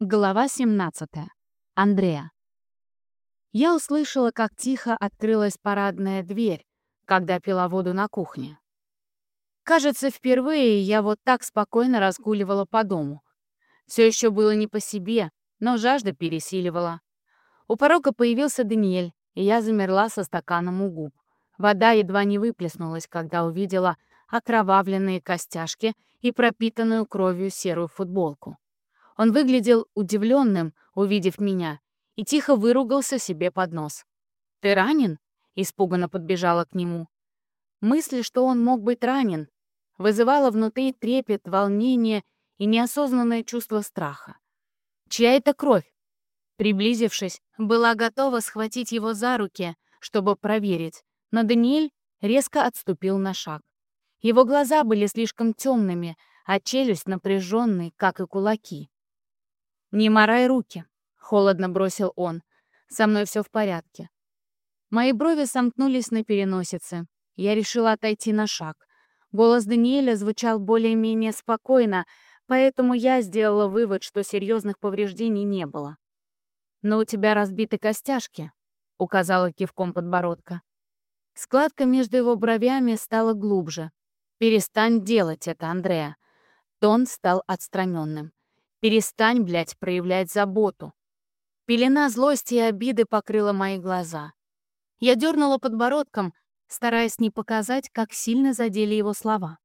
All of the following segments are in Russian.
Глава 17. Андреа. Я услышала, как тихо открылась парадная дверь, когда пила воду на кухне. Кажется, впервые я вот так спокойно разгуливала по дому. Все еще было не по себе, но жажда пересиливала. У порога появился Даниэль, и я замерла со стаканом у губ. Вода едва не выплеснулась, когда увидела окровавленные костяшки и пропитанную кровью серую футболку. Он выглядел удивленным, увидев меня, и тихо выругался себе под нос. «Ты ранен?» — испуганно подбежала к нему. Мысль, что он мог быть ранен, вызывала внутри трепет, волнение и неосознанное чувство страха. «Чья это кровь?» Приблизившись, была готова схватить его за руки, чтобы проверить, но Даниэль резко отступил на шаг. Его глаза были слишком темными, а челюсть напряженной, как и кулаки. «Не морай руки», — холодно бросил он. «Со мной все в порядке». Мои брови сомкнулись на переносице. Я решила отойти на шаг. Голос Даниэля звучал более-менее спокойно, поэтому я сделала вывод, что серьезных повреждений не было. «Но у тебя разбиты костяшки», — указала кивком подбородка. Складка между его бровями стала глубже. «Перестань делать это, Андреа». Тон стал отстраненным. Перестань, блядь, проявлять заботу. Пелена злости и обиды покрыла мои глаза. Я дернула подбородком, стараясь не показать, как сильно задели его слова.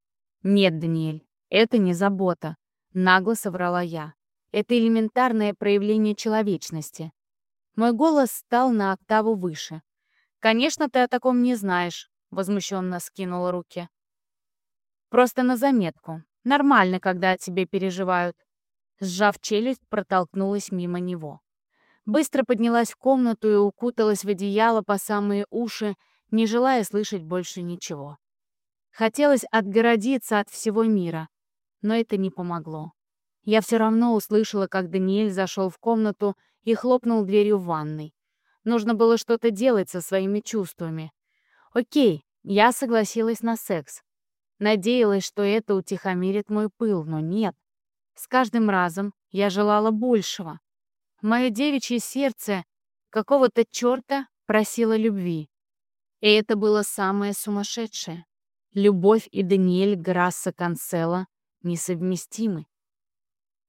«Нет, Даниэль, это не забота», — нагло соврала я. «Это элементарное проявление человечности». Мой голос стал на октаву выше. «Конечно, ты о таком не знаешь», — возмущенно скинула руки. «Просто на заметку. Нормально, когда о тебе переживают. Сжав челюсть, протолкнулась мимо него. Быстро поднялась в комнату и укуталась в одеяло по самые уши, не желая слышать больше ничего. Хотелось отгородиться от всего мира, но это не помогло. Я все равно услышала, как Даниэль зашел в комнату и хлопнул дверью в ванной. Нужно было что-то делать со своими чувствами. Окей, я согласилась на секс. Надеялась, что это утихомирит мой пыл, но нет. С каждым разом я желала большего. Мое девичье сердце какого-то черта просило любви. И это было самое сумасшедшее. Любовь и Даниэль Грасса Канцела несовместимы.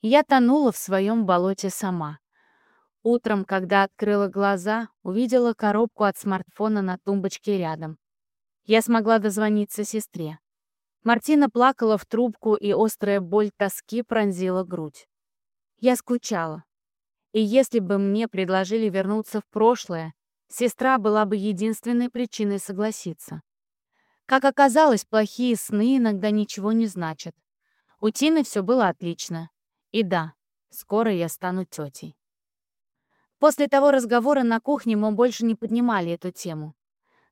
Я тонула в своем болоте сама. Утром, когда открыла глаза, увидела коробку от смартфона на тумбочке рядом. Я смогла дозвониться сестре. Мартина плакала в трубку, и острая боль тоски пронзила грудь. Я скучала. И если бы мне предложили вернуться в прошлое, сестра была бы единственной причиной согласиться. Как оказалось, плохие сны иногда ничего не значат. У Тины все было отлично. И да, скоро я стану тетей. После того разговора на кухне мы больше не поднимали эту тему.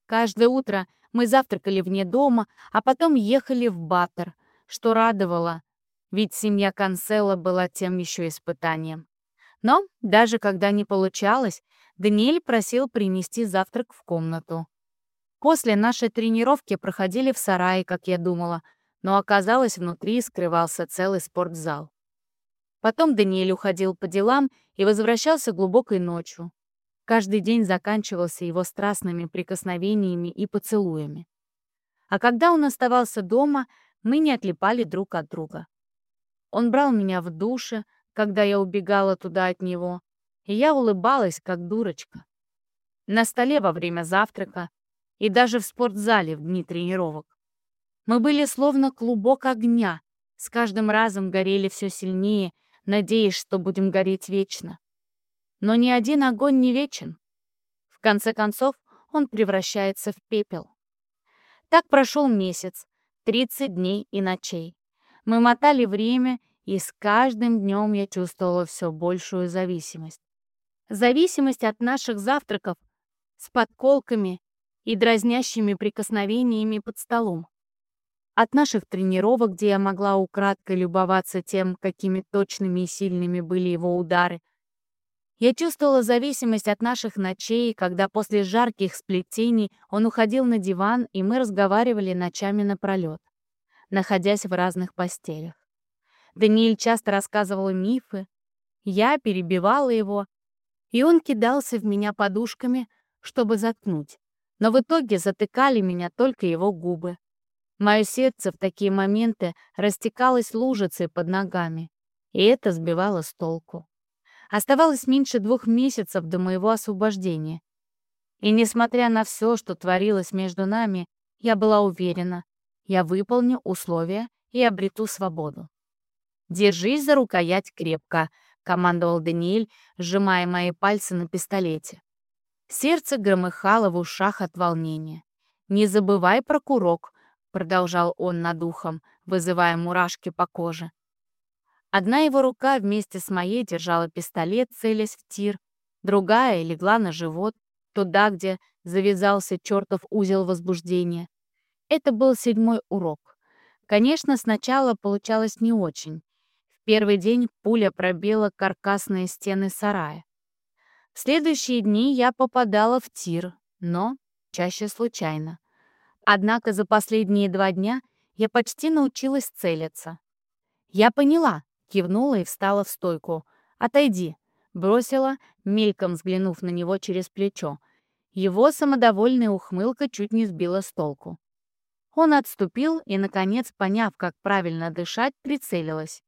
Каждое утро мы завтракали вне дома, а потом ехали в Баттер, что радовало, ведь семья Канцела была тем еще испытанием. Но даже когда не получалось, Даниэль просил принести завтрак в комнату. После нашей тренировки проходили в сарае, как я думала, но оказалось, внутри скрывался целый спортзал. Потом Даниэль уходил по делам и возвращался глубокой ночью. Каждый день заканчивался его страстными прикосновениями и поцелуями. А когда он оставался дома, мы не отлипали друг от друга. Он брал меня в душе, когда я убегала туда от него, и я улыбалась, как дурочка. На столе во время завтрака и даже в спортзале в дни тренировок. Мы были словно клубок огня, с каждым разом горели все сильнее, надеясь, что будем гореть вечно. Но ни один огонь не вечен. В конце концов, он превращается в пепел. Так прошел месяц, 30 дней и ночей. Мы мотали время, и с каждым днем я чувствовала все большую зависимость. Зависимость от наших завтраков с подколками и дразнящими прикосновениями под столом. От наших тренировок, где я могла украдкой любоваться тем, какими точными и сильными были его удары, я чувствовала зависимость от наших ночей, когда после жарких сплетений он уходил на диван, и мы разговаривали ночами напролет, находясь в разных постелях. Даниэль часто рассказывал мифы. Я перебивала его, и он кидался в меня подушками, чтобы заткнуть. Но в итоге затыкали меня только его губы. Мое сердце в такие моменты растекалось лужицей под ногами, и это сбивало с толку. Оставалось меньше двух месяцев до моего освобождения. И несмотря на все, что творилось между нами, я была уверена, я выполню условия и обрету свободу. «Держись за рукоять крепко», — командовал Даниэль, сжимая мои пальцы на пистолете. Сердце громыхало в ушах от волнения. «Не забывай про курок», — продолжал он над ухом, вызывая мурашки по коже. Одна его рука вместе с моей держала пистолет, целясь в тир, другая легла на живот, туда, где завязался чертов узел возбуждения. Это был седьмой урок. Конечно, сначала получалось не очень. В первый день пуля пробила каркасные стены сарая. В следующие дни я попадала в тир, но чаще случайно. Однако за последние два дня я почти научилась целиться. «Я поняла», — кивнула и встала в стойку. «Отойди», — бросила, мельком взглянув на него через плечо. Его самодовольная ухмылка чуть не сбила с толку. Он отступил и, наконец, поняв, как правильно дышать, прицелилась.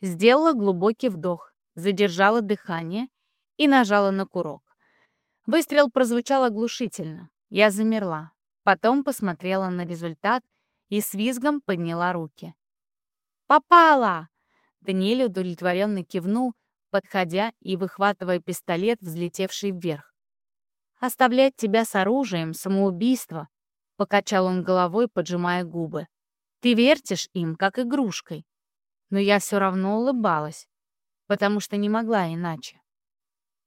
Сделала глубокий вдох, задержала дыхание и нажала на курок. Выстрел прозвучал оглушительно. Я замерла. Потом посмотрела на результат и с визгом подняла руки. «Попала!» Даниэль удовлетворенно кивнул, подходя и выхватывая пистолет, взлетевший вверх. Оставлять тебя с оружием — самоубийство», — покачал он головой, поджимая губы. «Ты вертишь им, как игрушкой». Но я все равно улыбалась, потому что не могла иначе.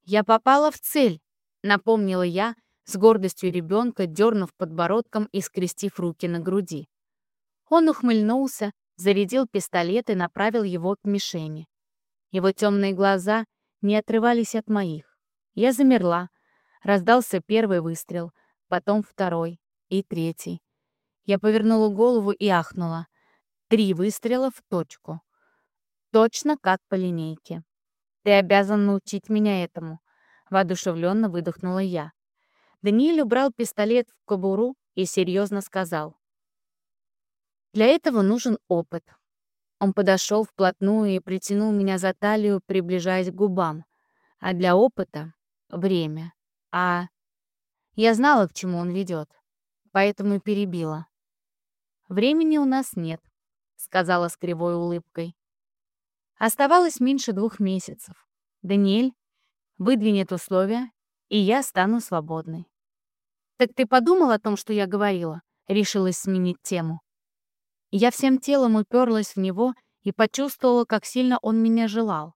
«Я попала в цель», — напомнила я, с гордостью ребенка, дернув подбородком и скрестив руки на груди. Он ухмыльнулся, зарядил пистолет и направил его к мишени. Его темные глаза не отрывались от моих. Я замерла, Раздался первый выстрел, потом второй и третий. Я повернула голову и ахнула. Три выстрела в точку. Точно как по линейке. «Ты обязан научить меня этому», — воодушевленно выдохнула я. Даниэль убрал пистолет в кобуру и серьезно сказал. «Для этого нужен опыт». Он подошел вплотную и притянул меня за талию, приближаясь к губам. А для опыта — время. А я знала, к чему он ведет, поэтому перебила. «Времени у нас нет», — сказала с кривой улыбкой. Оставалось меньше двух месяцев. Даниэль выдвинет условия, и я стану свободной. «Так ты подумал о том, что я говорила?» — решилась сменить тему. Я всем телом уперлась в него и почувствовала, как сильно он меня желал.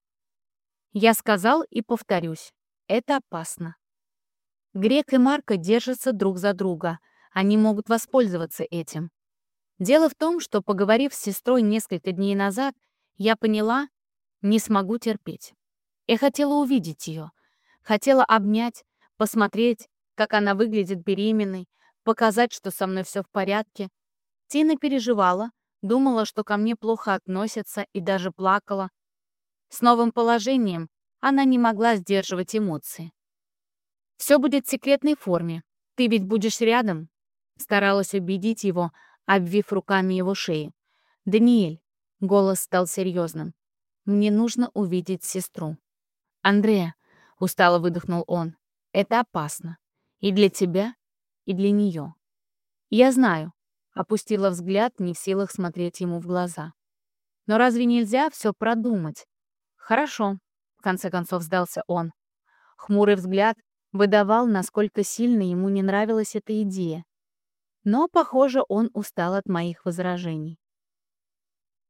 Я сказал и повторюсь, это опасно. Грек и Марка держатся друг за друга. Они могут воспользоваться этим. Дело в том, что, поговорив с сестрой несколько дней назад, я поняла, не смогу терпеть. Я хотела увидеть ее. Хотела обнять, посмотреть, как она выглядит беременной, показать, что со мной все в порядке. Тина переживала, думала, что ко мне плохо относятся и даже плакала. С новым положением она не могла сдерживать эмоции. Все будет в секретной форме. Ты ведь будешь рядом?» Старалась убедить его, обвив руками его шею. «Даниэль», — голос стал серьезным, — «мне нужно увидеть сестру». «Андрея», — устало выдохнул он, — «это опасно. И для тебя, и для нее». «Я знаю», — опустила взгляд, не в силах смотреть ему в глаза. «Но разве нельзя все продумать?» «Хорошо», — в конце концов сдался он. Хмурый взгляд выдавал, насколько сильно ему не нравилась эта идея. Но, похоже, он устал от моих возражений.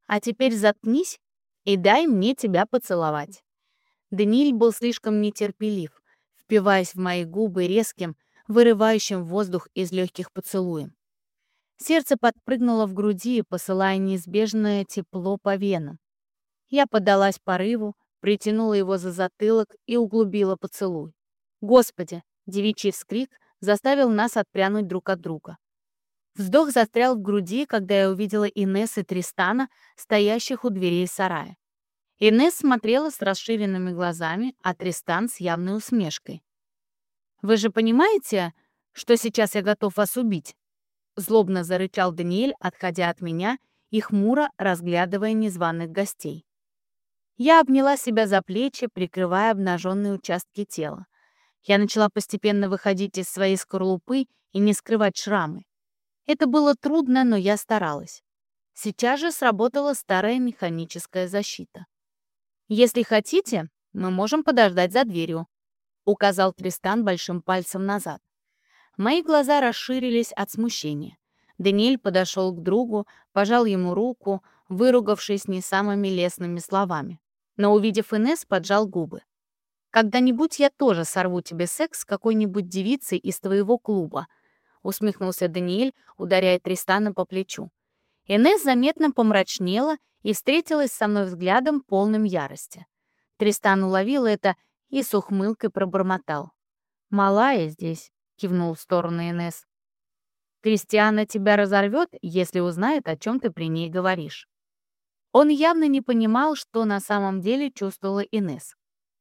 «А теперь заткнись и дай мне тебя поцеловать». Даниэль был слишком нетерпелив, впиваясь в мои губы резким, вырывающим воздух из легких поцелуем. Сердце подпрыгнуло в груди, посылая неизбежное тепло по венам. Я поддалась порыву, притянула его за затылок и углубила поцелуй. «Господи!» — девичий вскрик заставил нас отпрянуть друг от друга. Вздох застрял в груди, когда я увидела Инесс и Тристана, стоящих у дверей сарая. Инесс смотрела с расширенными глазами, а Тристан с явной усмешкой. «Вы же понимаете, что сейчас я готов вас убить?» Злобно зарычал Даниэль, отходя от меня и хмуро разглядывая незваных гостей. Я обняла себя за плечи, прикрывая обнаженные участки тела. Я начала постепенно выходить из своей скорлупы и не скрывать шрамы. Это было трудно, но я старалась. Сейчас же сработала старая механическая защита. «Если хотите, мы можем подождать за дверью», — указал Тристан большим пальцем назад. Мои глаза расширились от смущения. Даниэль подошел к другу, пожал ему руку, выругавшись не самыми лестными словами. Но, увидев Инес, поджал губы. «Когда-нибудь я тоже сорву тебе секс с какой-нибудь девицей из твоего клуба», усмехнулся Даниэль, ударяя Тристана по плечу. Инес заметно помрачнела и встретилась со мной взглядом полным ярости. Тристан уловил это и с ухмылкой пробормотал. «Малая здесь», — кивнул в сторону Инес. «Кристиана тебя разорвет, если узнает, о чем ты при ней говоришь». Он явно не понимал, что на самом деле чувствовала Инес.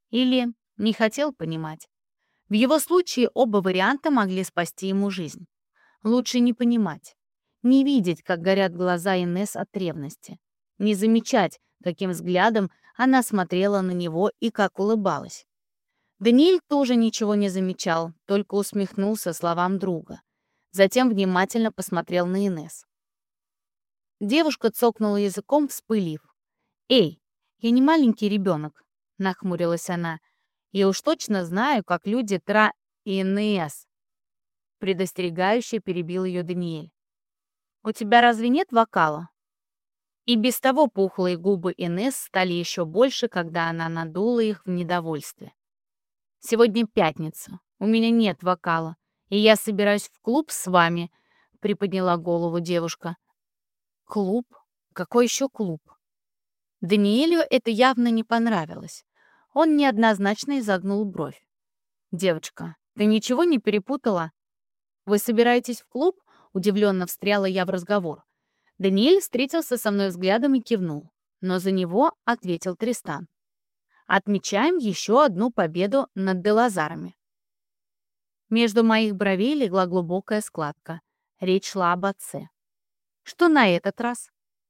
Или не хотел понимать. В его случае оба варианта могли спасти ему жизнь. Лучше не понимать. Не видеть, как горят глаза Инес от ревности. Не замечать, каким взглядом она смотрела на него и как улыбалась. Даниэль тоже ничего не замечал, только усмехнулся словам друга. Затем внимательно посмотрел на Инес. Девушка цокнула языком, вспылив. «Эй, я не маленький ребенок», — нахмурилась она. «Я уж точно знаю, как люди тра... Инес предостерегающе перебил ее Даниэль. «У тебя разве нет вокала?» И без того пухлые губы Инес стали еще больше, когда она надула их в недовольстве. «Сегодня пятница, у меня нет вокала, и я собираюсь в клуб с вами», — приподняла голову девушка. «Клуб? Какой еще клуб?» Даниэлю это явно не понравилось. Он неоднозначно изогнул бровь. «Девочка, ты ничего не перепутала? «Вы собираетесь в клуб?» — удивленно встряла я в разговор. Даниэль встретился со мной взглядом и кивнул, но за него ответил Тристан. «Отмечаем еще одну победу над Делазарами». Между моих бровей легла глубокая складка. Речь шла об отце. «Что на этот раз?»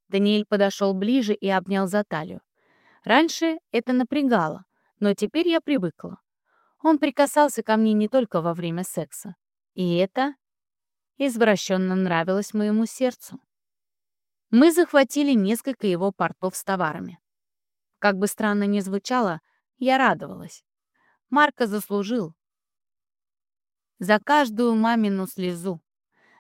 Даниэль подошел ближе и обнял за талию. Раньше это напрягало, но теперь я привыкла. Он прикасался ко мне не только во время секса. И это извращенно нравилось моему сердцу. Мы захватили несколько его портов с товарами. Как бы странно ни звучало, я радовалась. Марко заслужил. За каждую мамину слезу,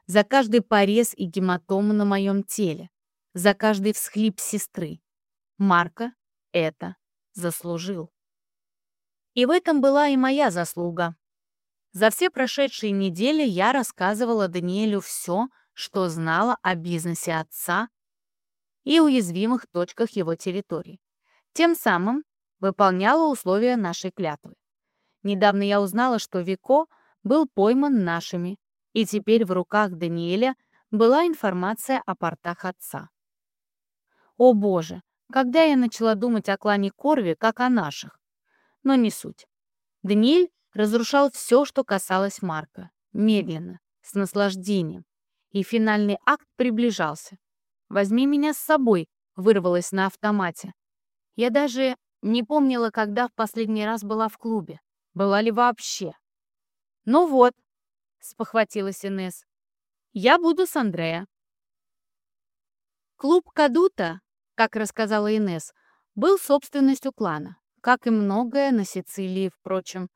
за каждый порез и гематому на моем теле, за каждый всхлип сестры. Марко это заслужил. И в этом была и моя заслуга. За все прошедшие недели я рассказывала Даниэлю все, что знала о бизнесе отца и уязвимых точках его территории. Тем самым выполняла условия нашей клятвы. Недавно я узнала, что Вико был пойман нашими, и теперь в руках Даниэля была информация о портах отца. О боже, когда я начала думать о клане Корви, как о наших. Но не суть. Даниэль разрушал все, что касалось Марка, медленно, с наслаждением. И финальный акт приближался. «Возьми меня с собой», — вырвалось на автомате. Я даже не помнила, когда в последний раз была в клубе. Была ли вообще? «Ну вот», — спохватилась Инесс, — «я буду с Андрея». Клуб Кадута, как рассказала Инесс, был собственностью клана, как и многое на Сицилии, впрочем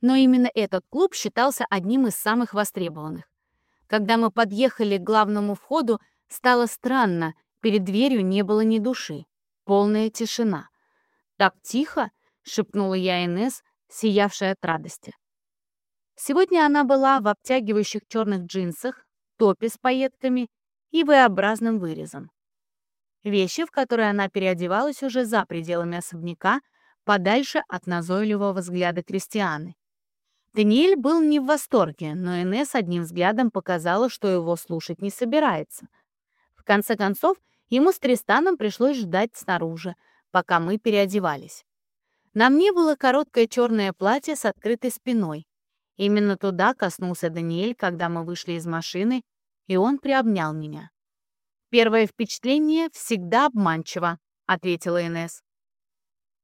но именно этот клуб считался одним из самых востребованных. Когда мы подъехали к главному входу, стало странно, перед дверью не было ни души. Полная тишина. «Так тихо!» — шепнула я Инесс, сиявшая от радости. Сегодня она была в обтягивающих черных джинсах, топе с пайетками и V-образным вырезом. Вещи, в которые она переодевалась уже за пределами особняка, подальше от назойливого взгляда Кристианы. Даниэль был не в восторге, но Инесс одним взглядом показала, что его слушать не собирается. В конце концов, ему с Тристаном пришлось ждать снаружи, пока мы переодевались. На мне было короткое черное платье с открытой спиной. Именно туда коснулся Даниэль, когда мы вышли из машины, и он приобнял меня. «Первое впечатление всегда обманчиво», — ответила Инесс.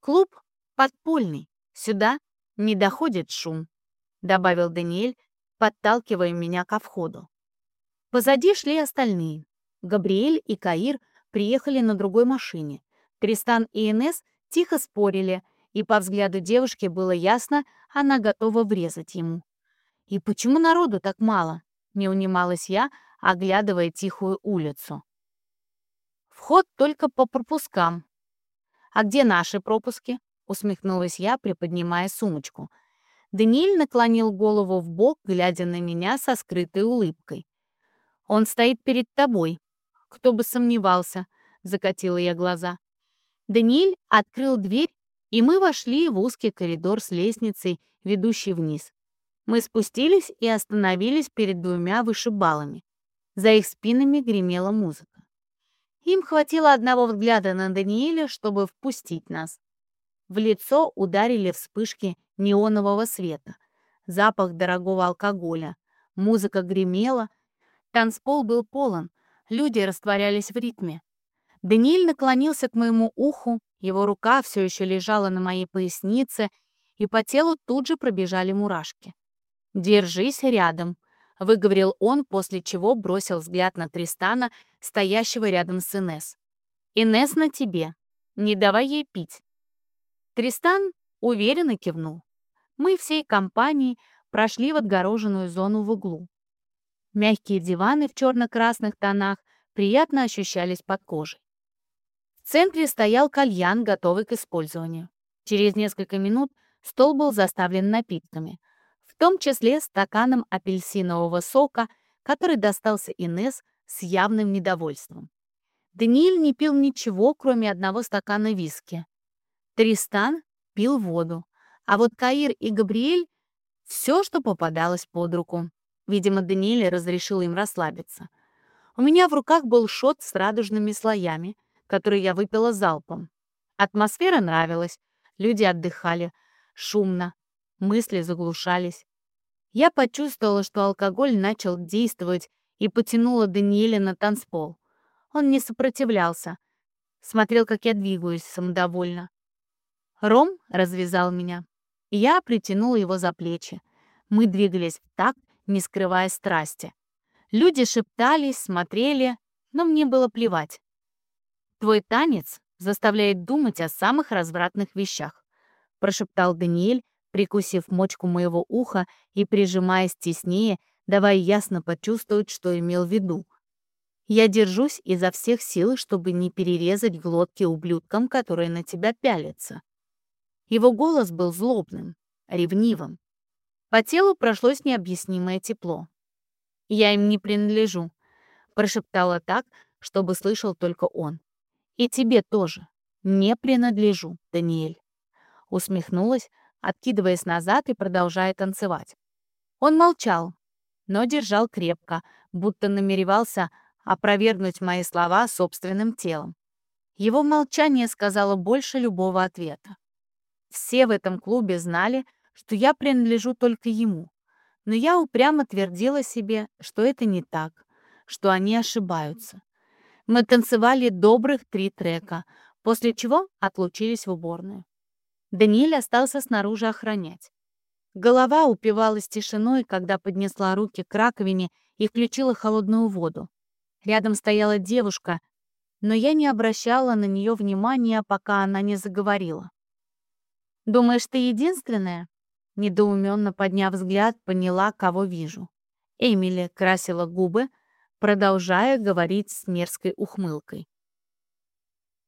«Клуб подпольный. Сюда не доходит шум», — добавил Даниэль, подталкивая меня ко входу. Позади шли остальные. Габриэль и Каир приехали на другой машине. Тристан и Инесс тихо спорили, и по взгляду девушки было ясно, она готова врезать ему. «И почему народу так мало?» — не унималась я, оглядывая тихую улицу. «Вход только по пропускам». «А где наши пропуски?» — усмехнулась я, приподнимая сумочку. Даниэль наклонил голову в бок, глядя на меня со скрытой улыбкой. «Он стоит перед тобой. Кто бы сомневался», — закатила я глаза. Даниэль открыл дверь, и мы вошли в узкий коридор с лестницей, ведущей вниз. Мы спустились и остановились перед двумя вышибалами. За их спинами гремела музыка. Им хватило одного взгляда на Даниэля, чтобы впустить нас. В лицо ударили вспышки неонового света, запах дорогого алкоголя, музыка гремела, танцпол был полон, люди растворялись в ритме. Даниэль наклонился к моему уху, его рука все еще лежала на моей пояснице, и по телу тут же пробежали мурашки. «Держись рядом», — выговорил он, после чего бросил взгляд на Тристана, стоящего рядом с Инес. «Инес на тебе. Не давай ей пить». Тристан уверенно кивнул. Мы всей компанией прошли в отгороженную зону в углу. Мягкие диваны в черно-красных тонах приятно ощущались под кожей. В центре стоял кальян, готовый к использованию. Через несколько минут стол был заставлен напитками том числе стаканом апельсинового сока, который достался Инес с явным недовольством. Даниэль не пил ничего, кроме одного стакана виски. Тристан пил воду, а вот Каир и Габриэль — все, что попадалось под руку. Видимо, Даниэль разрешил им расслабиться. У меня в руках был шот с радужными слоями, который я выпила залпом. Атмосфера нравилась, люди отдыхали, шумно, мысли заглушались. Я почувствовала, что алкоголь начал действовать и потянула Даниэля на танцпол. Он не сопротивлялся. Смотрел, как я двигаюсь, самодовольно. Ром развязал меня. Я притянула его за плечи. Мы двигались в такт, не скрывая страсти. Люди шептались, смотрели, но мне было плевать. «Твой танец заставляет думать о самых развратных вещах», прошептал Даниэль, прикусив мочку моего уха и прижимаясь теснее, давая ясно почувствовать, что имел в виду. Я держусь изо всех сил, чтобы не перерезать глотки ублюдкам, которые на тебя пялятся. Его голос был злобным, ревнивым. По телу прошлось необъяснимое тепло. «Я им не принадлежу», — прошептала так, чтобы слышал только он. «И тебе тоже. Не принадлежу, Даниэль». Усмехнулась, откидываясь назад и продолжая танцевать. Он молчал, но держал крепко, будто намеревался опровергнуть мои слова собственным телом. Его молчание сказало больше любого ответа. Все в этом клубе знали, что я принадлежу только ему, но я упрямо твердила себе, что это не так, что они ошибаются. Мы танцевали добрых три трека, после чего отлучились в уборную. Даниэль остался снаружи охранять. Голова упивалась тишиной, когда поднесла руки к раковине и включила холодную воду. Рядом стояла девушка, но я не обращала на нее внимания, пока она не заговорила. «Думаешь, ты единственная?» Недоуменно подняв взгляд, поняла, кого вижу. Эмили красила губы, продолжая говорить с мерзкой ухмылкой.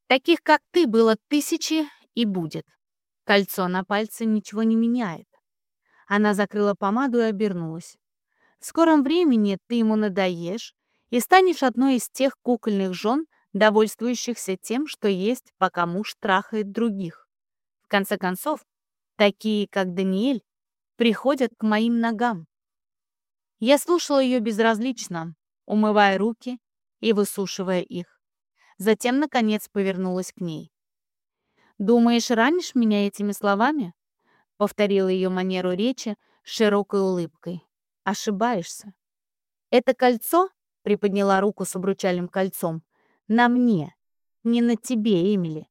«Таких, как ты, было тысячи и будет. Кольцо на пальце ничего не меняет. Она закрыла помаду и обернулась. В скором времени ты ему надоешь и станешь одной из тех кукольных жен, довольствующихся тем, что есть, пока муж трахает других. В конце концов, такие, как Даниэль, приходят к моим ногам. Я слушала ее безразлично, умывая руки и высушивая их. Затем, наконец, повернулась к ней. «Думаешь, ранишь меня этими словами?» — повторила ее манеру речи с широкой улыбкой. «Ошибаешься. Это кольцо приподняла руку с обручальным кольцом. «На мне, не на тебе, Эмили».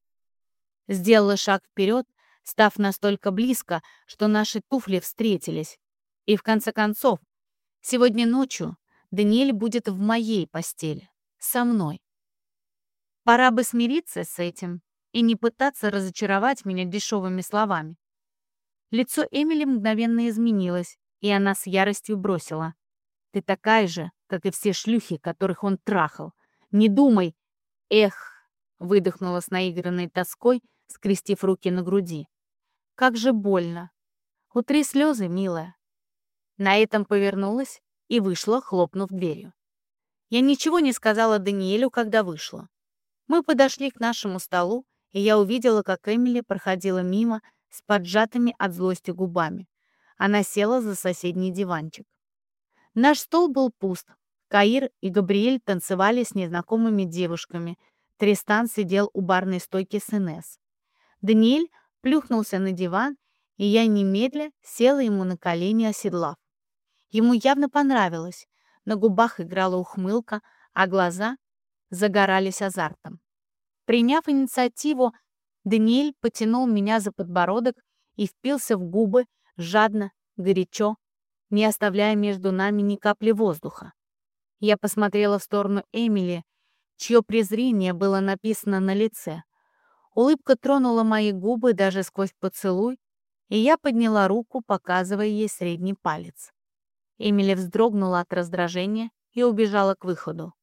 Сделала шаг вперед, став настолько близко, что наши туфли встретились. И в конце концов, сегодня ночью Даниэль будет в моей постели, со мной. Пора бы смириться с этим и не пытаться разочаровать меня дешевыми словами. Лицо Эмили мгновенно изменилось, и она с яростью бросила. «Ты такая же, как и все шлюхи, которых он трахал. Не думай!» «Эх!» — выдохнула с наигранной тоской, скрестив руки на груди. «Как же больно! Утри слезы, милая!» На этом повернулась и вышла, хлопнув дверью. Я ничего не сказала Даниэлю, когда вышла. Мы подошли к нашему столу, и я увидела, как Эмили проходила мимо с поджатыми от злости губами. Она села за соседний диванчик. Наш стол был пуст, Каир и Габриэль танцевали с незнакомыми девушками. Тристан сидел у барной стойки с Инесс. Даниэль плюхнулся на диван, и я немедля села ему на колени, оседлав. Ему явно понравилось. На губах играла ухмылка, а глаза загорались азартом. Приняв инициативу, Даниэль потянул меня за подбородок и впился в губы жадно, горячо, не оставляя между нами ни капли воздуха. Я посмотрела в сторону Эмили, чье презрение было написано на лице. Улыбка тронула мои губы даже сквозь поцелуй, и я подняла руку, показывая ей средний палец. Эмили вздрогнула от раздражения и убежала к выходу.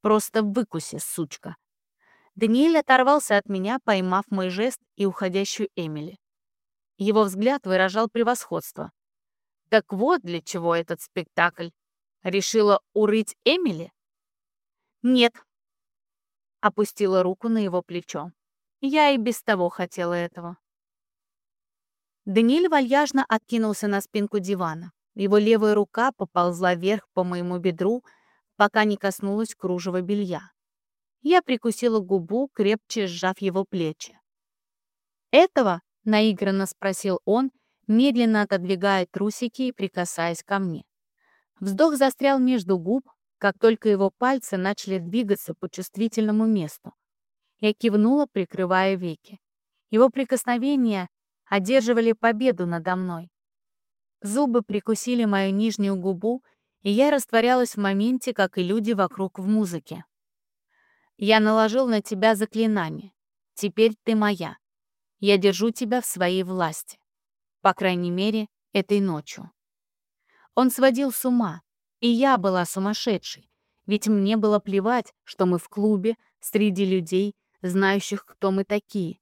«Просто выкуси, сучка!» Даниэль оторвался от меня, поймав мой жест и уходящую Эмили. Его взгляд выражал превосходство. Так вот для чего этот спектакль. Решила урыть Эмили? Нет. Опустила руку на его плечо. Я и без того хотела этого. Даниэль вальяжно откинулся на спинку дивана. Его левая рука поползла вверх по моему бедру, пока не коснулась кружева белья. Я прикусила губу, крепче сжав его плечи. «Этого?» — наигранно спросил он, медленно отодвигая трусики и прикасаясь ко мне. Вздох застрял между губ, как только его пальцы начали двигаться по чувствительному месту. Я кивнула, прикрывая веки. Его прикосновения одерживали победу надо мной. Зубы прикусили мою нижнюю губу, и я растворялась в моменте, как и люди вокруг в музыке. Я наложил на тебя заклинание. Теперь ты моя. Я держу тебя в своей власти. По крайней мере, этой ночью. Он сводил с ума, и я была сумасшедшей, ведь мне было плевать, что мы в клубе, среди людей, знающих, кто мы такие.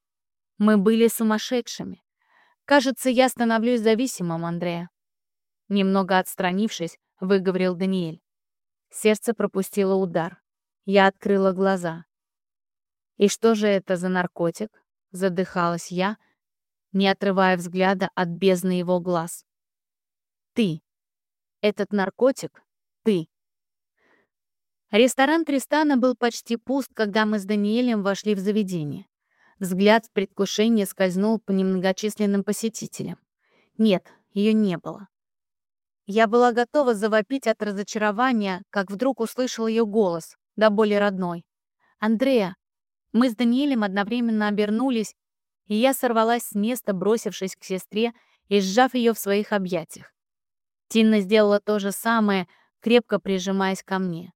Мы были сумасшедшими. Кажется, я становлюсь зависимым, Андрея. Немного отстранившись, выговорил Даниэль. Сердце пропустило удар. Я открыла глаза. «И что же это за наркотик?» — задыхалась я, не отрывая взгляда от бездны его глаз. «Ты», этот наркотик. Ресторан Тристана был почти пуст, когда мы с Даниэлем вошли в заведение. Взгляд в предвкушении скользнул по немногочисленным посетителям. Нет, ее не было. Я была готова завопить от разочарования, как вдруг услышал ее голос, да более родной. «Андрея!» Мы с Даниэлем одновременно обернулись, и я сорвалась с места, бросившись к сестре и сжав ее в своих объятиях. Тина сделала то же самое, крепко прижимаясь ко мне.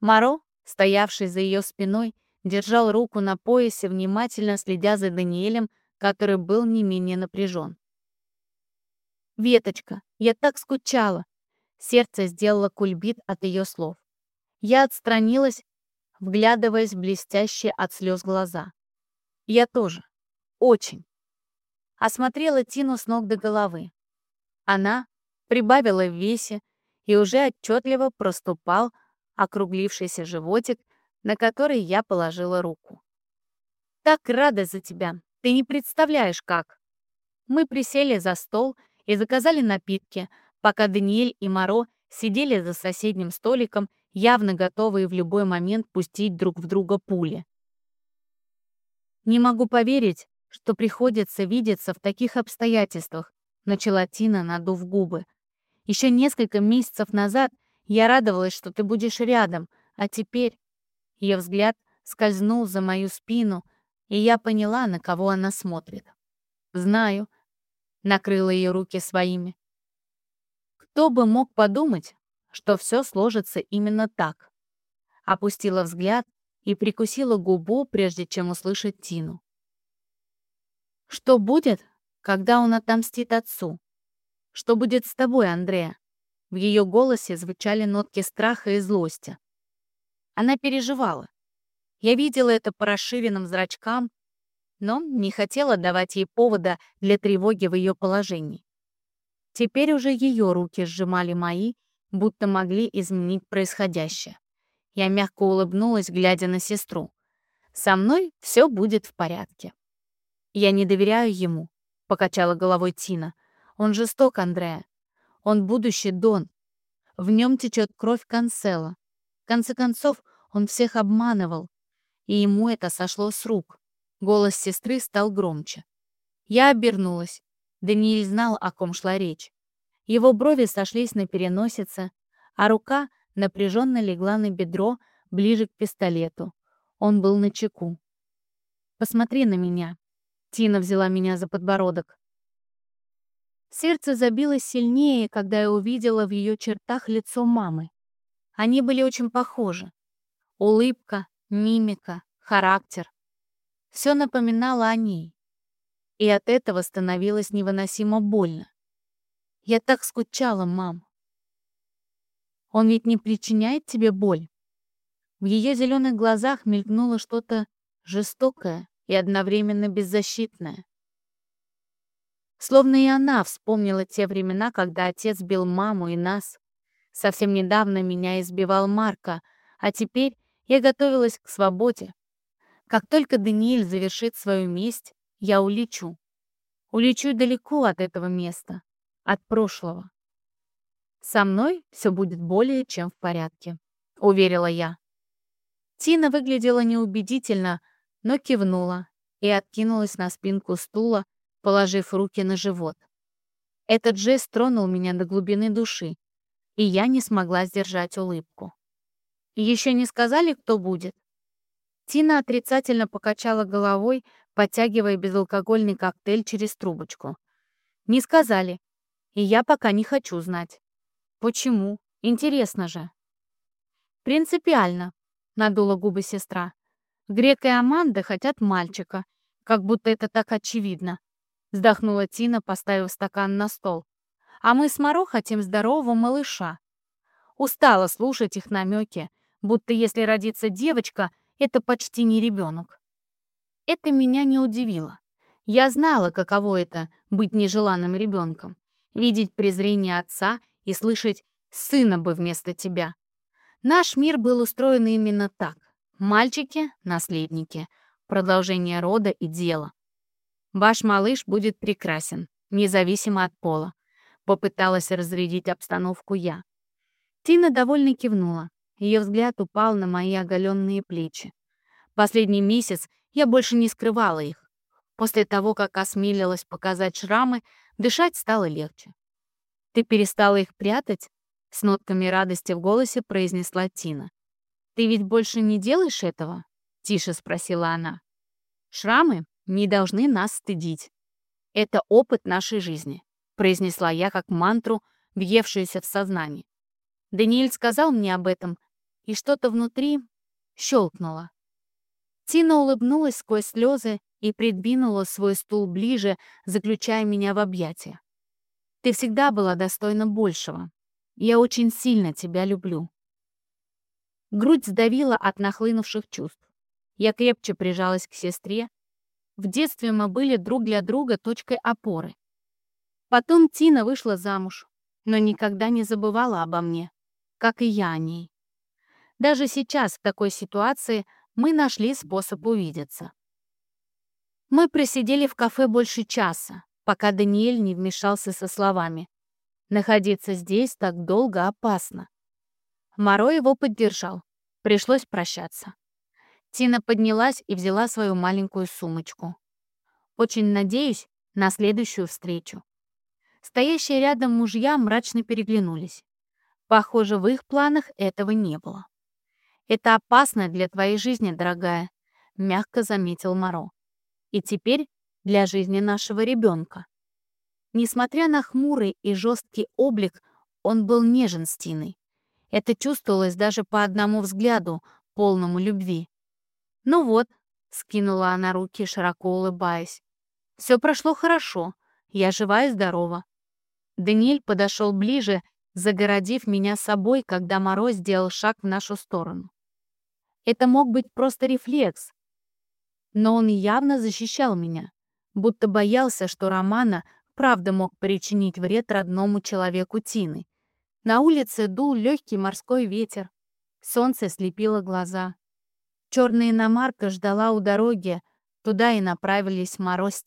Маро, стоявший за ее спиной, держал руку на поясе, внимательно следя за Даниэлем, который был не менее напряжен. «Веточка, я так скучала!» Сердце сделало кульбит от ее слов. Я отстранилась, вглядываясь в блестящие от слез глаза. Я тоже. Очень. Осмотрела Тину с ног до головы. Она прибавила в весе и уже отчетливо проступал округлившийся животик, на который я положила руку. «Так рада за тебя! Ты не представляешь, как!» Мы присели за стол и заказали напитки, пока Даниэль и Маро сидели за соседним столиком, явно готовые в любой момент пустить друг в друга пули. «Не могу поверить, что приходится видеться в таких обстоятельствах», начала Тина, надув губы. «Еще несколько месяцев назад я радовалась, что ты будешь рядом, а теперь...» Ее взгляд скользнул за мою спину, и я поняла, на кого она смотрит. «Знаю», — накрыла ее руки своими. «Кто бы мог подумать, что все сложится именно так?» Опустила взгляд и прикусила губу, прежде чем услышать Тину. «Что будет, когда он отомстит отцу? Что будет с тобой, Андрея?» В ее голосе звучали нотки страха и злости. Она переживала. Я видела это по расширенным зрачкам, но не хотела давать ей повода для тревоги в ее положении. Теперь уже ее руки сжимали мои, будто могли изменить происходящее. Я мягко улыбнулась, глядя на сестру. «Со мной все будет в порядке». «Я не доверяю ему», — покачала головой Тина. «Он жесток, Андрея. Он будущий Дон. В нем течет кровь Канцела. В конце концов, он всех обманывал, и ему это сошло с рук. Голос сестры стал громче. Я обернулась. Даниэль знал, о ком шла речь. Его брови сошлись на переносице, а рука напряженно легла на бедро ближе к пистолету. Он был на чеку. «Посмотри на меня». Тина взяла меня за подбородок. Сердце забилось сильнее, когда я увидела в ее чертах лицо мамы. Они были очень похожи. Улыбка, мимика, характер. Все напоминало о ней. И от этого становилось невыносимо больно. Я так скучала, мам. Он ведь не причиняет тебе боль. В ее зеленых глазах мелькнуло что-то жестокое и одновременно беззащитное. Словно и она вспомнила те времена, когда отец бил маму и нас. Совсем недавно меня избивал Марка, а теперь я готовилась к свободе. Как только Даниэль завершит свою месть, я улечу. Улечу далеко от этого места, от прошлого. Со мной все будет более чем в порядке, уверила я. Тина выглядела неубедительно, но кивнула и откинулась на спинку стула, положив руки на живот. Этот жест тронул меня до глубины души, и я не смогла сдержать улыбку. «Еще не сказали, кто будет?» Тина отрицательно покачала головой, подтягивая безалкогольный коктейль через трубочку. «Не сказали, и я пока не хочу знать». «Почему? Интересно же». «Принципиально», — надула губы сестра. «Грек и Аманда хотят мальчика, как будто это так очевидно», — вздохнула Тина, поставив стакан на стол. «А мы с Моро хотим здорового малыша». Устала слушать их намеки, будто если родится девочка, это почти не ребенок. Это меня не удивило. Я знала, каково это — быть нежеланным ребенком, видеть презрение отца и слышать «сына бы вместо тебя». Наш мир был устроен именно так. Мальчики — наследники, продолжение рода и дела. Ваш малыш будет прекрасен, независимо от пола. Попыталась разрядить обстановку я. Тина довольно кивнула. Ее взгляд упал на мои оголенные плечи. Последний месяц я больше не скрывала их. После того, как осмелилась показать шрамы, дышать стало легче. «Ты перестала их прятать?» — с нотками радости в голосе произнесла Тина. «Ты ведь больше не делаешь этого?» — тише спросила она. «Шрамы не должны нас стыдить. Это опыт нашей жизни», — произнесла я как мантру, въевшуюся в сознание. Даниэль сказал мне об этом, и что-то внутри щелкнуло. Тина улыбнулась сквозь слезы и придвинула свой стул ближе, заключая меня в объятия. Ты всегда была достойна большего. Я очень сильно тебя люблю». Грудь сдавила от нахлынувших чувств. Я крепче прижалась к сестре. В детстве мы были друг для друга точкой опоры. Потом Тина вышла замуж, но никогда не забывала обо мне, как и я о ней. Даже сейчас, в такой ситуации, мы нашли способ увидеться. Мы просидели в кафе больше часа, пока Даниэль не вмешался со словами. «Находиться здесь так долго опасно». Моро его поддержал. Пришлось прощаться. Тина поднялась и взяла свою маленькую сумочку. Очень надеюсь на следующую встречу. Стоящие рядом мужья мрачно переглянулись. Похоже, в их планах этого не было. «Это опасно для твоей жизни, дорогая», — мягко заметил Моро. «И теперь для жизни нашего ребенка». Несмотря на хмурый и жесткий облик, он был нежен с Тиной. Это чувствовалось даже по одному взгляду, полному любви. «Ну вот», — скинула она руки, широко улыбаясь. «Все прошло хорошо. Я жива и здорова». Даниэль подошел ближе, загородив меня собой, когда Мороз сделал шаг в нашу сторону. Это мог быть просто рефлекс, но он явно защищал меня, будто боялся, что Романа правда мог причинить вред родному человеку Тины. На улице дул легкий морской ветер. Солнце слепило глаза. Черная иномарка ждала у дороги, туда и направились Моро с.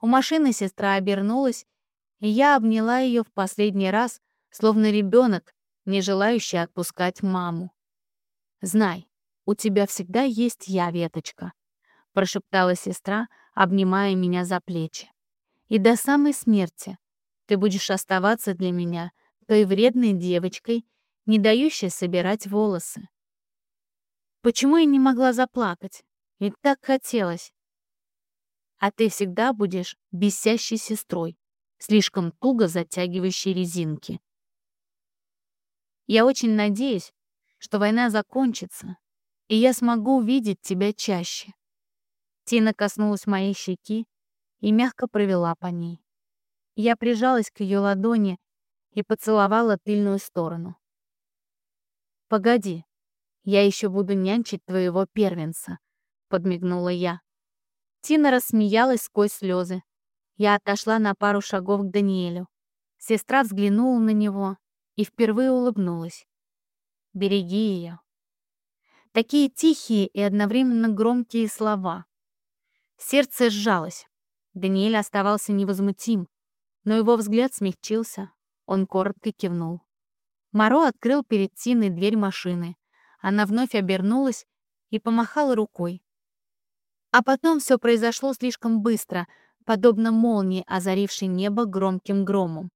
У машины сестра обернулась, и я обняла ее в последний раз, словно ребенок, не желающий отпускать маму. «Знай, у тебя всегда есть я, Веточка», — прошептала сестра, обнимая меня за плечи. «И до самой смерти ты будешь оставаться для меня той вредной девочкой, не дающей собирать волосы. Почему я не могла заплакать? Ведь так хотелось. А ты всегда будешь бесящей сестрой, слишком туго затягивающей резинки. Я очень надеюсь, что война закончится, и я смогу увидеть тебя чаще. Тина коснулась моей щеки и мягко провела по ней. Я прижалась к ее ладони и поцеловала тыльную сторону. «Погоди, я еще буду нянчить твоего первенца», — подмигнула я. Тина рассмеялась сквозь слезы. Я отошла на пару шагов к Даниэлю. Сестра взглянула на него и впервые улыбнулась. «Береги ее». Такие тихие и одновременно громкие слова. Сердце сжалось. Даниэль оставался невозмутим, но его взгляд смягчился, он коротко кивнул. Маро открыл перед Тиной дверь машины. Она вновь обернулась и помахала рукой. А потом все произошло слишком быстро, подобно молнии, озарившей небо громким громом.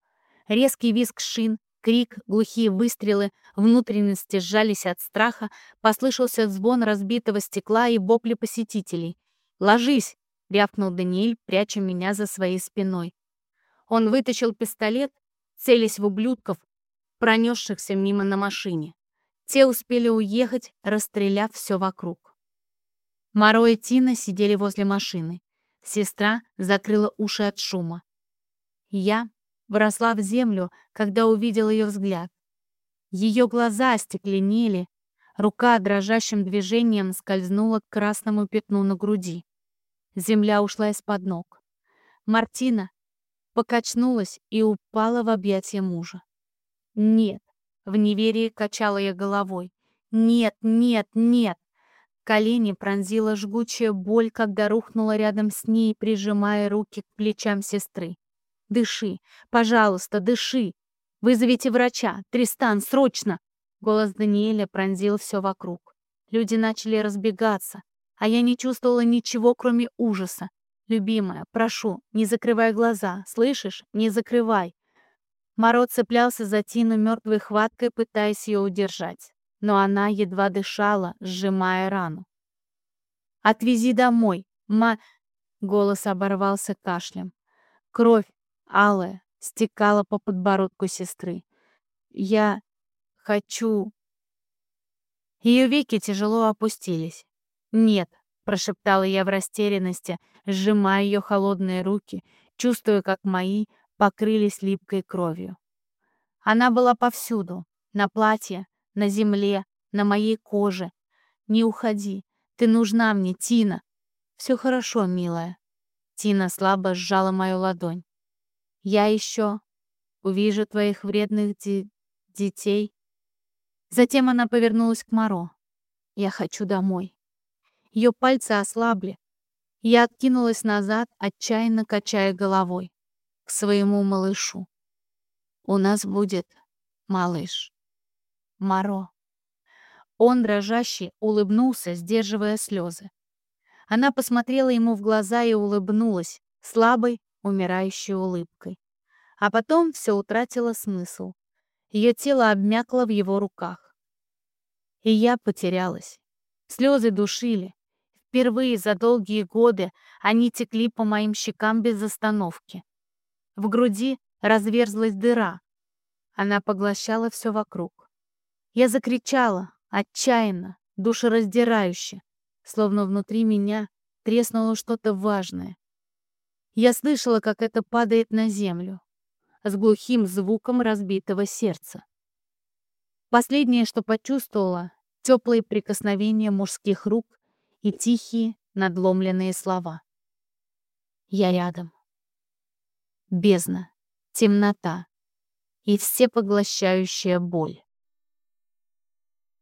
Резкий визг шин, крик, глухие выстрелы, внутренности сжались от страха, послышался звон разбитого стекла и вопли посетителей. «Ложись!» — рявкнул Даниэль, пряча меня за своей спиной. Он вытащил пистолет целясь в ублюдков, пронесшихся мимо на машине. Те успели уехать, расстреляв все вокруг. Маро и Тина сидели возле машины. Сестра закрыла уши от шума. Я вросла в землю, когда увидел ее взгляд. Ее глаза остекленели, рука дрожащим движением скользнула к красному пятну на груди. Земля ушла из-под ног. Мартина покачнулась и упала в объятия мужа. «Нет!» — в неверии качала я головой. «Нет, нет, нет!» Колени пронзила жгучая боль, когда рухнула рядом с ней, прижимая руки к плечам сестры. «Дыши! Пожалуйста, дыши! Вызовите врача! Тристан, срочно!» Голос Даниэля пронзил все вокруг. Люди начали разбегаться, а я не чувствовала ничего, кроме ужаса. «Любимая, прошу, не закрывай глаза, слышишь? Не закрывай!» Моро цеплялся за Тину мертвой хваткой, пытаясь ее удержать, но она едва дышала, сжимая рану. «Отвези домой, ма...» Голос оборвался кашлем. Кровь, алая, стекала по подбородку сестры. «Я хочу...» Ее веки тяжело опустились. «Нет», — прошептала я в растерянности, сжимая ее холодные руки, чувствуя, как мои покрылись липкой кровью. Она была повсюду, на платье, на земле, на моей коже. «Не уходи, ты нужна мне, Тина!» «Все хорошо, милая». Тина слабо сжала мою ладонь. «Я еще увижу твоих вредных де детей». Затем она повернулась к Моро. «Я хочу домой». Ее пальцы ослабли, я откинулась назад, отчаянно качая головой. К своему малышу. У нас будет малыш. Маро. Он, дрожащий, улыбнулся, сдерживая слезы. Она посмотрела ему в глаза и улыбнулась слабой, умирающей улыбкой. А потом все утратило смысл. Ее тело обмякло в его руках. И я потерялась. Слезы душили. Впервые за долгие годы они текли по моим щекам без остановки. В груди разверзлась дыра. Она поглощала все вокруг. Я закричала, отчаянно, душераздирающе, словно внутри меня треснуло что-то важное. Я слышала, как это падает на землю, с глухим звуком разбитого сердца. Последнее, что почувствовала, теплые прикосновения мужских рук и тихие, надломленные слова. Я рядом. Бездна, темнота и всепоглощающая боль.